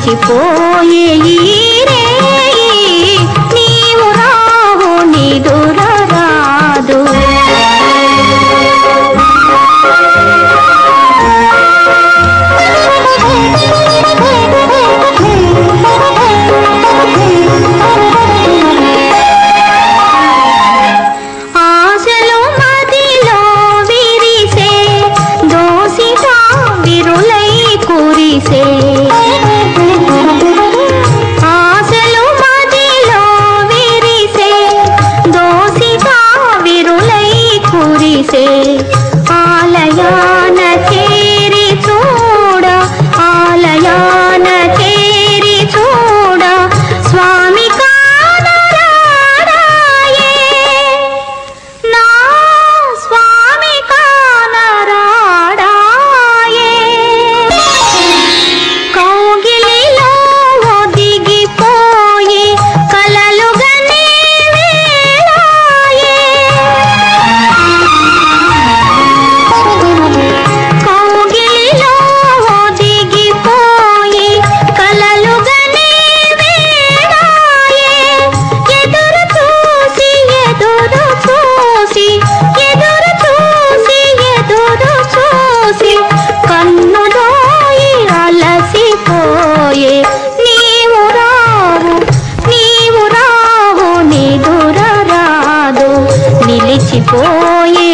మర్చిపోయే నిలిచిపోయే